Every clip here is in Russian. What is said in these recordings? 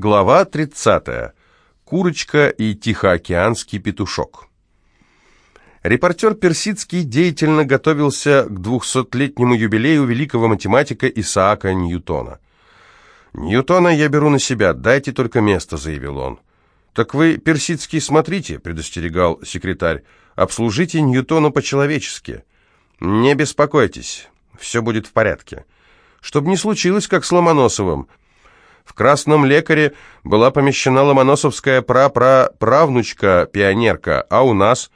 Глава 30. Курочка и Тихоокеанский петушок. Репортер Персидский деятельно готовился к двухсотлетнему юбилею великого математика Исаака Ньютона. «Ньютона я беру на себя, дайте только место», — заявил он. «Так вы, Персидский, смотрите», — предостерегал секретарь, — «обслужите Ньютона по-человечески». «Не беспокойтесь, все будет в порядке». Чтобы не случилось, как с Ломоносовым — в «Красном лекаре» была помещена ломоносовская пра-пра-правнучка-пионерка, а у нас...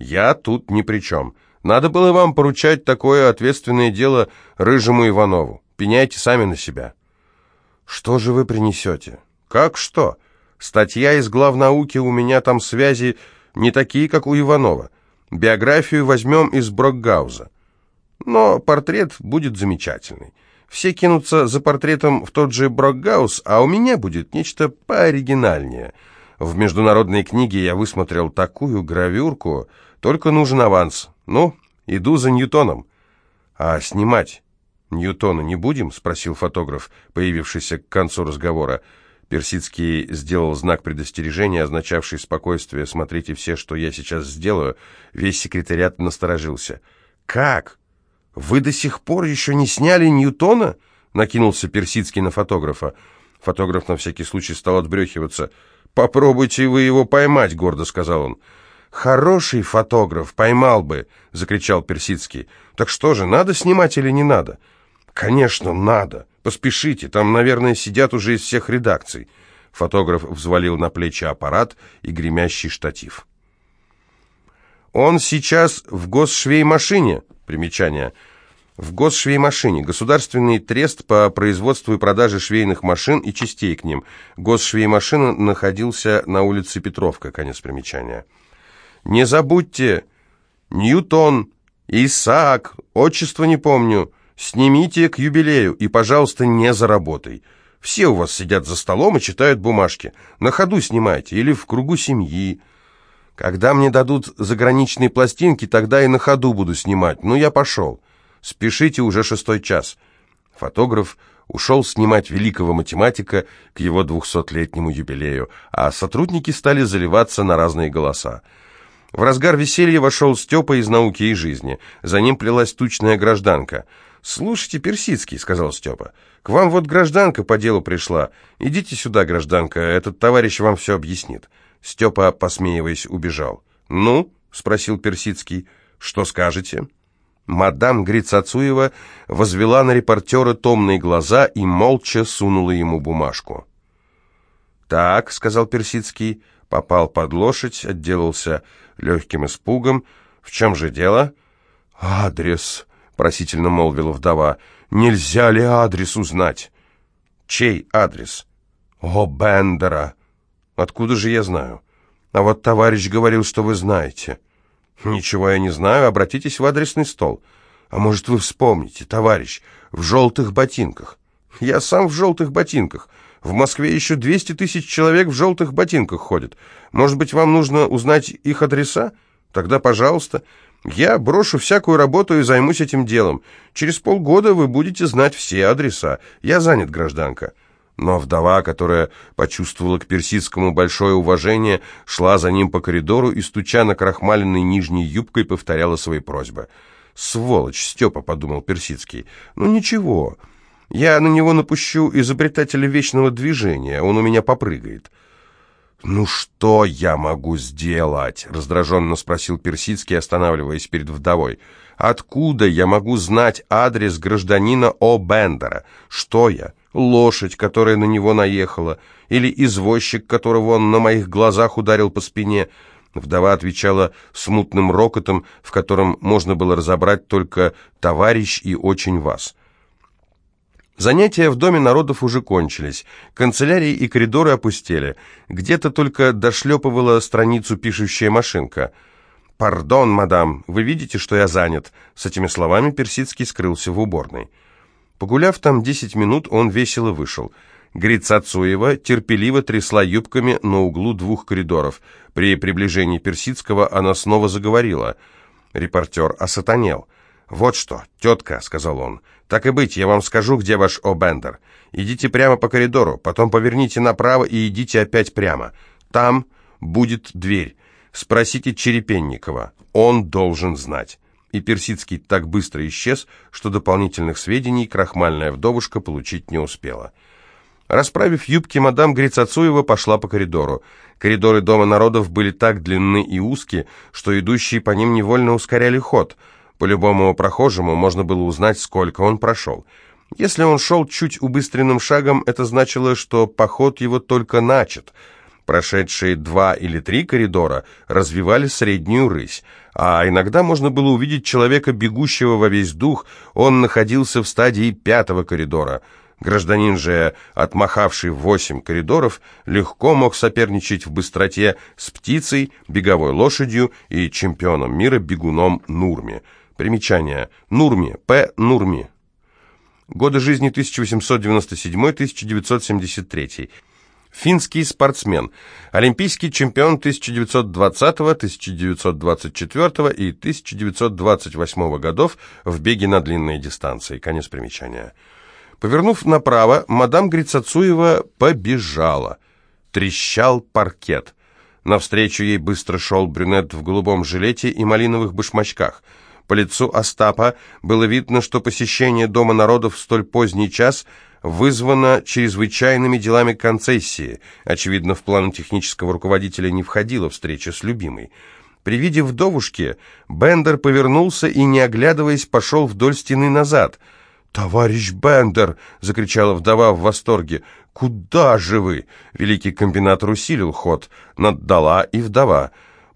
Я тут ни при чем. Надо было вам поручать такое ответственное дело Рыжему Иванову. Пеняйте сами на себя. Что же вы принесете? Как что? Статья из главнауки, у меня там связи не такие, как у Иванова. Биографию возьмем из Брокгауза. Но портрет будет замечательный. Все кинутся за портретом в тот же Брокгаус, а у меня будет нечто пооригинальнее. В международной книге я высмотрел такую гравюрку, только нужен аванс. Ну, иду за Ньютоном. А снимать Ньютона не будем? спросил фотограф, появившийся к концу разговора. Персидский сделал знак предостережения, означавший спокойствие. «Смотрите все, что я сейчас сделаю». Весь секретариат насторожился. «Как? «Вы до сих пор еще не сняли Ньютона?» — накинулся Персидский на фотографа. Фотограф на всякий случай стал отбрехиваться. «Попробуйте вы его поймать», — гордо сказал он. «Хороший фотограф, поймал бы», — закричал Персидский. «Так что же, надо снимать или не надо?» «Конечно, надо. Поспешите, там, наверное, сидят уже из всех редакций». Фотограф взвалил на плечи аппарат и гремящий штатив. «Он сейчас в госшвеймашине», примечание — в госшвеймашине. Государственный трест по производству и продаже швейных машин и частей к ним. Госшвеймашина находился на улице Петровка. Конец примечания. Не забудьте, Ньютон, Исаак, отчество не помню. Снимите к юбилею и, пожалуйста, не заработай. Все у вас сидят за столом и читают бумажки. На ходу снимайте или в кругу семьи. Когда мне дадут заграничные пластинки, тогда и на ходу буду снимать. Ну, я пошел. Спешите, уже шестой час». Фотограф ушел снимать великого математика к его двухсотлетнему юбилею, а сотрудники стали заливаться на разные голоса. В разгар веселья вошел Степа из науки и жизни. За ним плелась тучная гражданка. «Слушайте, Персидский», — сказал Степа, — «к вам вот гражданка по делу пришла. Идите сюда, гражданка, этот товарищ вам все объяснит». Степа, посмеиваясь, убежал. «Ну?» — спросил Персидский. «Что скажете?» Мадам Грицацуева возвела на репортера томные глаза и молча сунула ему бумажку. «Так», — сказал Персидский, попал под лошадь, отделался легким испугом. «В чем же дело?» «Адрес», — просительно молвила вдова. «Нельзя ли адрес узнать?» «Чей адрес?» «О, Бендера!» «Откуда же я знаю?» «А вот товарищ говорил, что вы знаете». «Ничего я не знаю, обратитесь в адресный стол». «А может, вы вспомните, товарищ, в желтых ботинках?» «Я сам в желтых ботинках. В Москве еще 200 тысяч человек в желтых ботинках ходят. Может быть, вам нужно узнать их адреса? Тогда, пожалуйста. Я брошу всякую работу и займусь этим делом. Через полгода вы будете знать все адреса. Я занят, гражданка». Но вдова, которая почувствовала к Персидскому большое уважение, шла за ним по коридору и, стуча на крахмаленной нижней юбкой, повторяла свои просьбы. «Сволочь, Степа», — подумал Персидский. «Ну ничего, я на него напущу изобретателя вечного движения, он у меня попрыгает». «Ну что я могу сделать?» — раздраженно спросил Персидский, останавливаясь перед вдовой. «Откуда я могу знать адрес гражданина О. Бендера? Что я? Лошадь, которая на него наехала, или извозчик, которого он на моих глазах ударил по спине. Вдова отвечала смутным рокотом, в котором можно было разобрать только «товарищ» и «очень вас». Занятия в Доме народов уже кончились. Канцелярии и коридоры опустели. Где-то только дошлепывала страницу пишущая машинка. «Пардон, мадам, вы видите, что я занят?» С этими словами Персидский скрылся в уборной. Погуляв там десять минут, он весело вышел. Грицацуева терпеливо трясла юбками на углу двух коридоров. При приближении Персидского она снова заговорила. Репортер осатанел. «Вот что, тетка», — сказал он, — «так и быть, я вам скажу, где ваш О'Бендер. Идите прямо по коридору, потом поверните направо и идите опять прямо. Там будет дверь. Спросите Черепенникова, он должен знать». И Персидский так быстро исчез, что дополнительных сведений крахмальная вдовушка получить не успела. Расправив юбки, мадам Грицацуева пошла по коридору. Коридоры Дома народов были так длинны и узкие, что идущие по ним невольно ускоряли ход — по любому прохожему можно было узнать, сколько он прошел. Если он шел чуть убыстренным шагом, это значило, что поход его только начат. Прошедшие два или три коридора развивали среднюю рысь, а иногда можно было увидеть человека, бегущего во весь дух, он находился в стадии пятого коридора. Гражданин же, отмахавший восемь коридоров, легко мог соперничать в быстроте с птицей, беговой лошадью и чемпионом мира бегуном Нурми – Примечание. Нурми. П. Нурми. Годы жизни 1897-1973. Финский спортсмен. Олимпийский чемпион 1920, 1924 и 1928 годов в беге на длинные дистанции. Конец примечания. Повернув направо, мадам Грицацуева побежала. Трещал паркет. Навстречу ей быстро шел брюнет в голубом жилете и малиновых башмачках – по лицу Остапа было видно, что посещение Дома народов в столь поздний час вызвано чрезвычайными делами концессии. Очевидно, в план технического руководителя не входила встреча с любимой. При виде вдовушки Бендер повернулся и, не оглядываясь, пошел вдоль стены назад. «Товарищ Бендер!» — закричала вдова в восторге. «Куда же вы?» — великий комбинатор усилил ход. Наддала и вдова.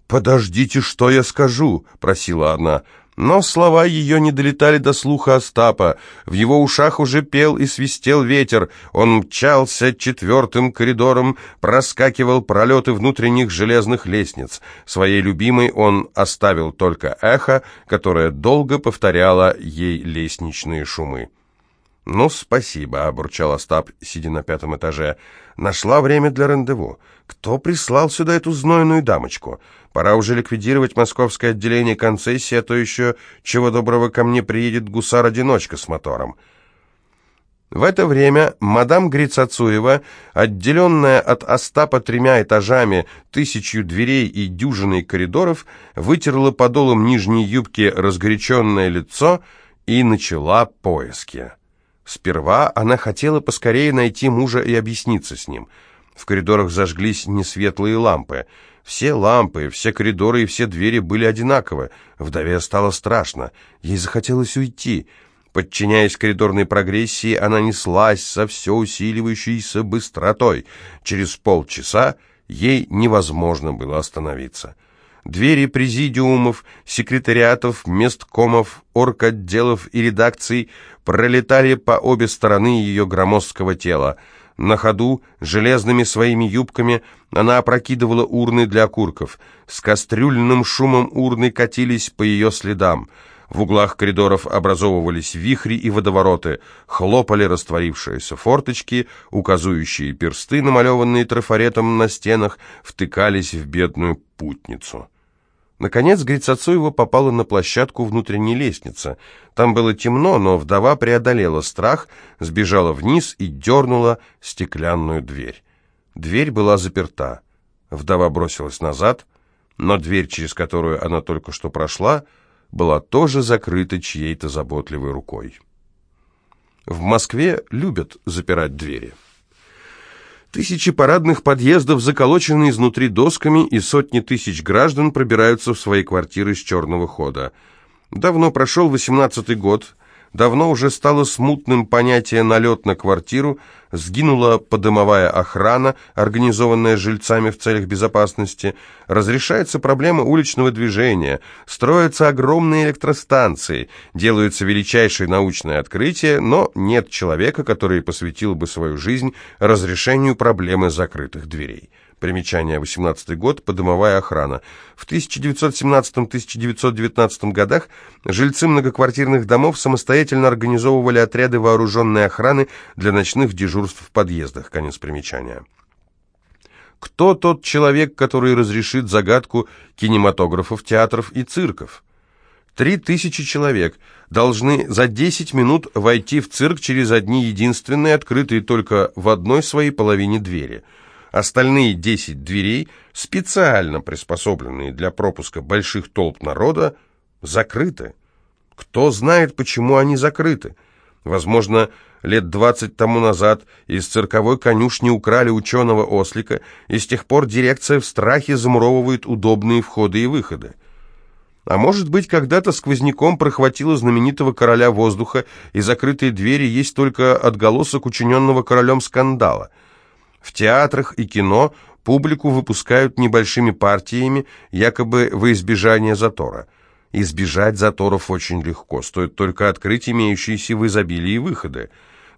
«Подождите, что я скажу!» — просила она. Но слова ее не долетали до слуха Остапа. В его ушах уже пел и свистел ветер. Он мчался четвертым коридором, проскакивал пролеты внутренних железных лестниц. Своей любимой он оставил только эхо, которое долго повторяло ей лестничные шумы. «Ну, спасибо», — обурчал Остап, сидя на пятом этаже. «Нашла время для рандеву. Кто прислал сюда эту знойную дамочку? Пора уже ликвидировать московское отделение концессии, а то еще, чего доброго, ко мне приедет гусар-одиночка с мотором». В это время мадам Грицацуева, отделенная от Остапа тремя этажами, тысячью дверей и дюжиной коридоров, вытерла подолом нижней юбки разгоряченное лицо и начала поиски. Сперва она хотела поскорее найти мужа и объясниться с ним. В коридорах зажглись несветлые лампы. Все лампы, все коридоры и все двери были одинаковы. Вдове стало страшно. Ей захотелось уйти. Подчиняясь коридорной прогрессии, она неслась со все усиливающейся быстротой. Через полчаса ей невозможно было остановиться. Двери президиумов, секретариатов, месткомов, орготделов и редакций пролетали по обе стороны ее громоздкого тела. На ходу, железными своими юбками, она опрокидывала урны для окурков. С кастрюльным шумом урны катились по ее следам. В углах коридоров образовывались вихри и водовороты, хлопали растворившиеся форточки, указующие персты, намалеванные трафаретом на стенах, втыкались в бедную путницу. Наконец Грицацуева попала на площадку внутренней лестницы. Там было темно, но вдова преодолела страх, сбежала вниз и дернула стеклянную дверь. Дверь была заперта. Вдова бросилась назад, но дверь, через которую она только что прошла, была тоже закрыта чьей-то заботливой рукой. В Москве любят запирать двери. Тысячи парадных подъездов заколочены изнутри досками, и сотни тысяч граждан пробираются в свои квартиры с черного хода. Давно прошел восемнадцатый год, Давно уже стало смутным понятие «налет на квартиру», сгинула подымовая охрана, организованная жильцами в целях безопасности, разрешается проблема уличного движения, строятся огромные электростанции, делаются величайшие научные открытия, но нет человека, который посвятил бы свою жизнь разрешению проблемы закрытых дверей. Примечание, 18 год, подымовая охрана. В 1917-1919 годах жильцы многоквартирных домов самостоятельно организовывали отряды вооруженной охраны для ночных дежурств в подъездах. Конец примечания. Кто тот человек, который разрешит загадку кинематографов, театров и цирков? Три тысячи человек должны за 10 минут войти в цирк через одни единственные, открытые только в одной своей половине двери. Остальные 10 дверей, специально приспособленные для пропуска больших толп народа, закрыты. Кто знает, почему они закрыты? Возможно, лет двадцать тому назад из цирковой конюшни украли ученого-ослика, и с тех пор дирекция в страхе замуровывает удобные входы и выходы. А может быть, когда-то сквозняком прохватило знаменитого короля воздуха, и закрытые двери есть только отголосок учиненного королем скандала. В театрах и кино публику выпускают небольшими партиями, якобы во избежание затора. Избежать заторов очень легко, стоит только открыть имеющиеся в изобилии выходы.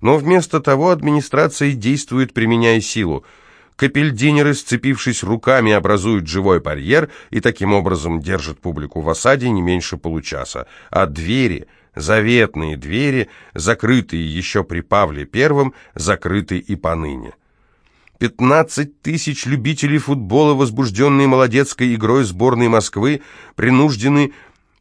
Но вместо того администрация действует, применяя силу – Капельдинеры, сцепившись руками, образуют живой барьер и таким образом держат публику в осаде не меньше получаса. А двери, заветные двери, закрытые еще при Павле Первом, закрыты и поныне. Пятнадцать тысяч любителей футбола, возбужденные молодецкой игрой сборной Москвы, принуждены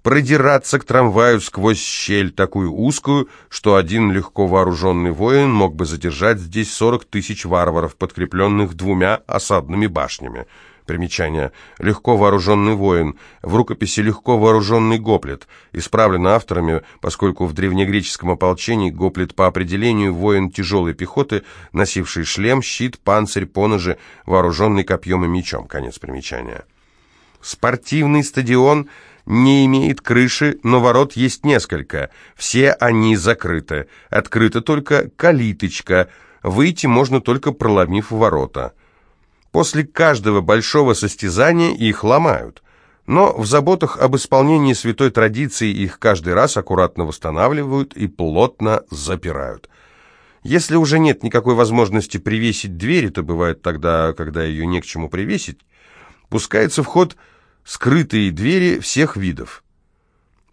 продираться к трамваю сквозь щель, такую узкую, что один легко вооруженный воин мог бы задержать здесь 40 тысяч варваров, подкрепленных двумя осадными башнями. Примечание. Легко вооруженный воин. В рукописи «Легко вооруженный гоплет». Исправлено авторами, поскольку в древнегреческом ополчении гоплет по определению воин тяжелой пехоты, носивший шлем, щит, панцирь, поножи, вооруженный копьем и мечом. Конец примечания. Спортивный стадион – не имеет крыши, но ворот есть несколько. Все они закрыты. Открыта только калиточка. Выйти можно только проломив ворота. После каждого большого состязания их ломают. Но в заботах об исполнении святой традиции их каждый раз аккуратно восстанавливают и плотно запирают. Если уже нет никакой возможности привесить двери, то бывает тогда, когда ее не к чему привесить, пускается в ход скрытые двери всех видов.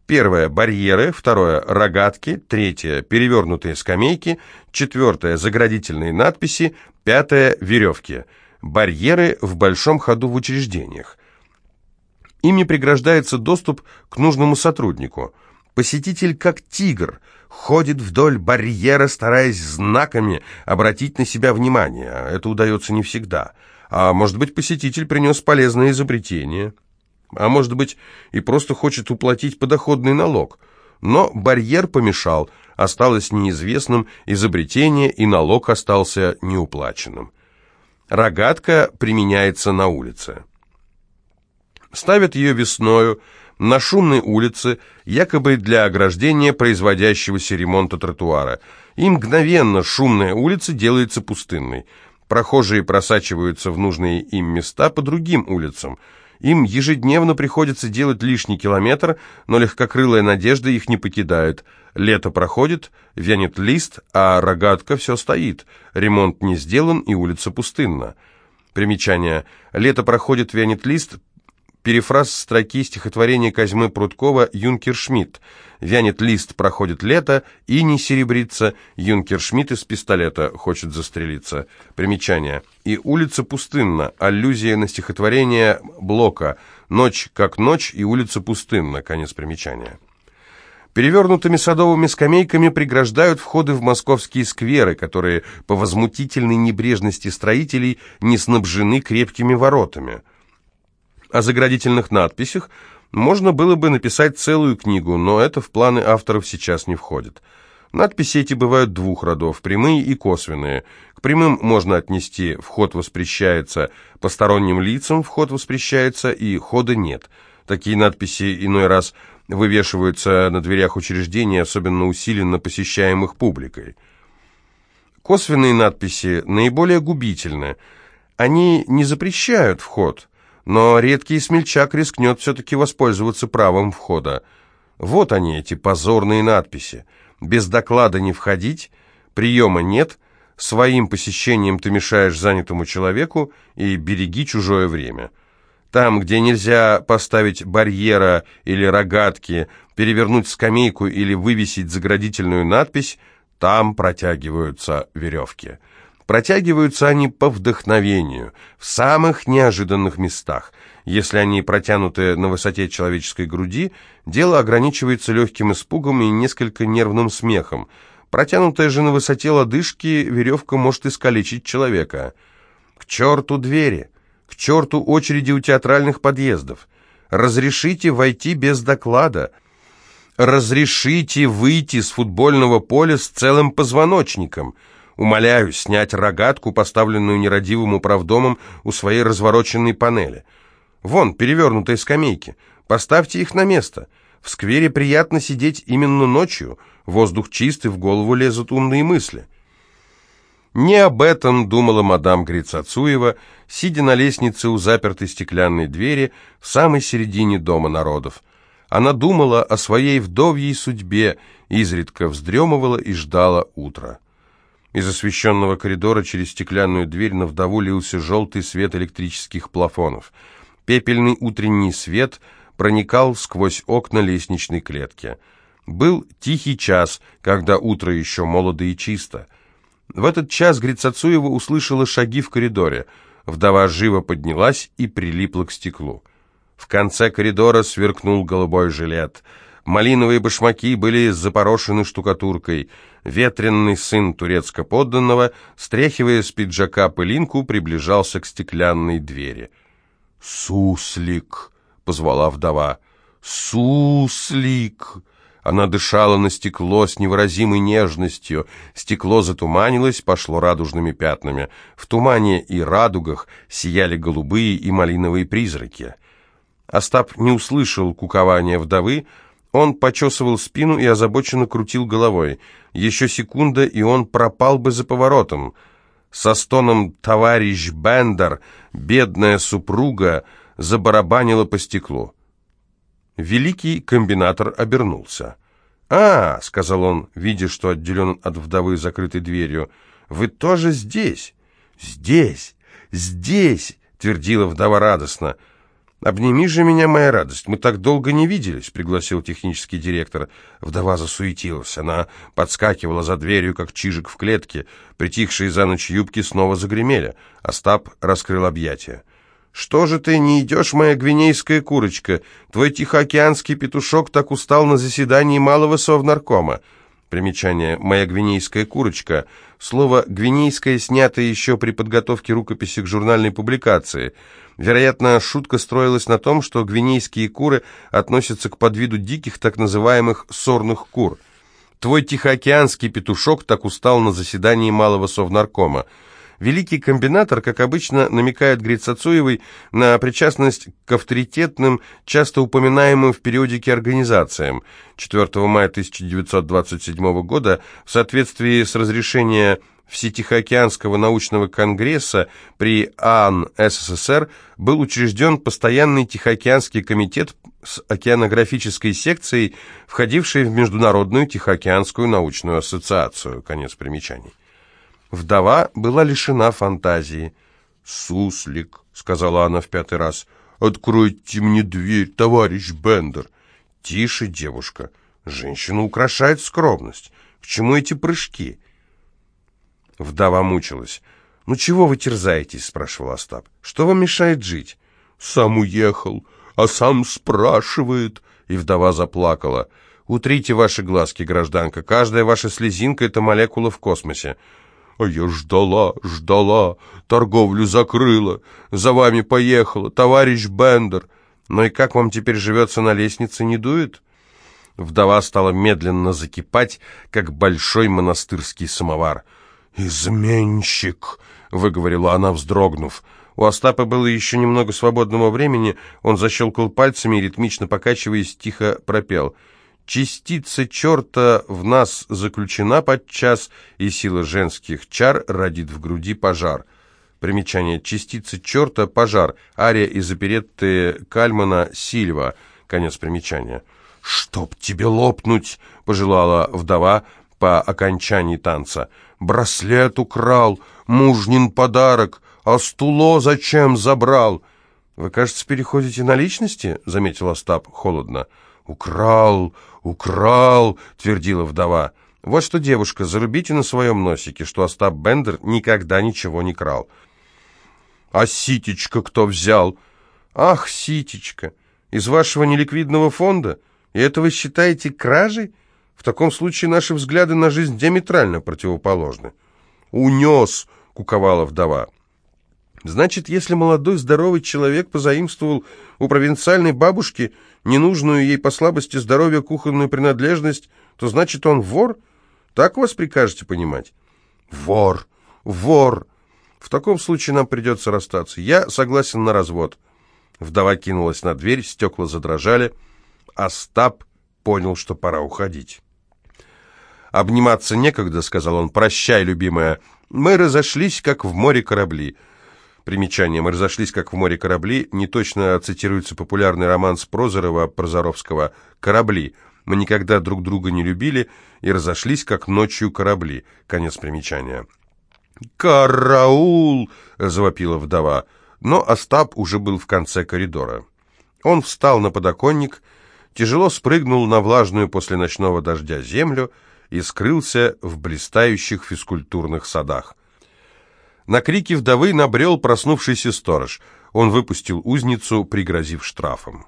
Первое – барьеры, второе – рогатки, третье – перевернутые скамейки, четвертое – заградительные надписи, пятое – веревки. Барьеры в большом ходу в учреждениях. Им не преграждается доступ к нужному сотруднику. Посетитель, как тигр, ходит вдоль барьера, стараясь знаками обратить на себя внимание. Это удается не всегда. А может быть, посетитель принес полезное изобретение – а может быть и просто хочет уплатить подоходный налог. Но барьер помешал, осталось неизвестным изобретение, и налог остался неуплаченным. Рогатка применяется на улице. Ставят ее весною на шумной улице, якобы для ограждения производящегося ремонта тротуара. И мгновенно шумная улица делается пустынной. Прохожие просачиваются в нужные им места по другим улицам – им ежедневно приходится делать лишний километр, но легкокрылая надежда их не покидает. Лето проходит, вянет лист, а рогатка все стоит. Ремонт не сделан и улица пустынна. Примечание. Лето проходит, вянет лист, Перефраз строки стихотворения Козьмы Прудкова «Юнкер Шмидт». Вянет лист, проходит лето, и не серебрится. Юнкер Шмидт из пистолета хочет застрелиться. Примечание. И улица пустынна. Аллюзия на стихотворение Блока. Ночь как ночь, и улица пустынна. Конец примечания. Перевернутыми садовыми скамейками преграждают входы в московские скверы, которые по возмутительной небрежности строителей не снабжены крепкими воротами. О заградительных надписях можно было бы написать целую книгу, но это в планы авторов сейчас не входит. Надписи эти бывают двух родов, прямые и косвенные. К прямым можно отнести «вход воспрещается», «посторонним лицам вход воспрещается» и «хода нет». Такие надписи иной раз вывешиваются на дверях учреждений, особенно усиленно посещаемых публикой. Косвенные надписи наиболее губительны. Они не запрещают вход – но редкий смельчак рискнет все-таки воспользоваться правом входа. Вот они, эти позорные надписи. Без доклада не входить, приема нет, своим посещением ты мешаешь занятому человеку и береги чужое время. Там, где нельзя поставить барьера или рогатки, перевернуть скамейку или вывесить заградительную надпись, там протягиваются веревки. Протягиваются они по вдохновению, в самых неожиданных местах. Если они протянуты на высоте человеческой груди, дело ограничивается легким испугом и несколько нервным смехом. Протянутая же на высоте лодыжки веревка может искалечить человека. К черту двери, к черту очереди у театральных подъездов. Разрешите войти без доклада. Разрешите выйти с футбольного поля с целым позвоночником – Умоляю снять рогатку, поставленную нерадивым управдомом у своей развороченной панели. Вон, перевернутые скамейки. Поставьте их на место. В сквере приятно сидеть именно ночью. Воздух чистый, в голову лезут умные мысли. Не об этом думала мадам Грицацуева, сидя на лестнице у запертой стеклянной двери в самой середине Дома народов. Она думала о своей вдовьей судьбе, изредка вздремывала и ждала утра. Из освещенного коридора через стеклянную дверь на вдову лился желтый свет электрических плафонов. Пепельный утренний свет проникал сквозь окна лестничной клетки. Был тихий час, когда утро еще молодо и чисто. В этот час Грицацуева услышала шаги в коридоре. Вдова живо поднялась и прилипла к стеклу. В конце коридора сверкнул голубой жилет — Малиновые башмаки были запорошены штукатуркой. Ветренный сын турецко-подданного, стряхивая с пиджака пылинку, приближался к стеклянной двери. «Суслик!» — позвала вдова. «Суслик!» Она дышала на стекло с невыразимой нежностью. Стекло затуманилось, пошло радужными пятнами. В тумане и радугах сияли голубые и малиновые призраки. Остап не услышал кукования вдовы, он почесывал спину и озабоченно крутил головой. Еще секунда, и он пропал бы за поворотом. Со стоном «Товарищ Бендер» бедная супруга забарабанила по стеклу. Великий комбинатор обернулся. «А, — сказал он, видя, что отделен от вдовы закрытой дверью, — вы тоже здесь?» «Здесь! Здесь!» — твердила вдова радостно. «Обними же меня, моя радость, мы так долго не виделись», — пригласил технический директор. Вдова засуетилась, она подскакивала за дверью, как чижик в клетке. Притихшие за ночь юбки снова загремели. Остап раскрыл объятия. «Что же ты не идешь, моя гвинейская курочка? Твой тихоокеанский петушок так устал на заседании малого совнаркома». Примечание «Моя гвинейская курочка». Слово «гвинейская» снято еще при подготовке рукописи к журнальной публикации – Вероятно, шутка строилась на том, что гвинейские куры относятся к подвиду диких так называемых сорных кур. Твой тихоокеанский петушок так устал на заседании малого совнаркома. Великий комбинатор, как обычно, намекает Грицацуевой на причастность к авторитетным, часто упоминаемым в периодике организациям. 4 мая 1927 года, в соответствии с разрешением Всетихоокеанского научного конгресса при ААН СССР был учрежден постоянный Тихоокеанский комитет с океанографической секцией, входившей в Международную Тихоокеанскую научную ассоциацию. Конец примечаний. Вдова была лишена фантазии. «Суслик», — сказала она в пятый раз, — «откройте мне дверь, товарищ Бендер». «Тише, девушка. Женщину украшает скромность. К чему эти прыжки?» Вдова мучилась. «Ну чего вы терзаетесь?» — спрашивал Остап. «Что вам мешает жить?» «Сам уехал, а сам спрашивает». И вдова заплакала. «Утрите ваши глазки, гражданка. Каждая ваша слезинка — это молекула в космосе». «А я ждала, ждала, торговлю закрыла, за вами поехала, товарищ Бендер. Ну и как вам теперь живется на лестнице, не дует?» Вдова стала медленно закипать, как большой монастырский самовар — «Изменщик!» — выговорила она, вздрогнув. У Остапа было еще немного свободного времени, он защелкал пальцами и, ритмично покачиваясь, тихо пропел. «Частица черта в нас заключена подчас, и сила женских чар родит в груди пожар». Примечание. Частица черта, пожар. Ария из оперетты Кальмана Сильва. Конец примечания. «Чтоб тебе лопнуть!» — пожелала вдова по окончании танца. Браслет украл, мужнин подарок, а стуло зачем забрал? Вы, кажется, переходите на личности, заметил Остап холодно. Украл, украл, твердила вдова. Вот что, девушка, зарубите на своем носике, что Остап Бендер никогда ничего не крал. А ситечка кто взял? Ах, ситечка, из вашего неликвидного фонда? И это вы считаете кражей? В таком случае наши взгляды на жизнь диаметрально противоположны. Унес, куковала вдова. Значит, если молодой здоровый человек позаимствовал у провинциальной бабушки ненужную ей по слабости здоровья кухонную принадлежность, то значит он вор? Так вас прикажете понимать? Вор! Вор! В таком случае нам придется расстаться. Я согласен на развод. Вдова кинулась на дверь, стекла задрожали. Остап понял, что пора уходить. «Обниматься некогда», — сказал он. «Прощай, любимая. Мы разошлись, как в море корабли». Примечание. Мы разошлись, как в море корабли. Не точно цитируется популярный роман с Прозорова, Прозоровского «Корабли». Мы никогда друг друга не любили и разошлись, как ночью корабли. Конец примечания. «Караул!» — завопила вдова. Но Остап уже был в конце коридора. Он встал на подоконник, тяжело спрыгнул на влажную после ночного дождя землю и скрылся в блистающих физкультурных садах. На крики вдовы набрел проснувшийся сторож. Он выпустил узницу, пригрозив штрафом.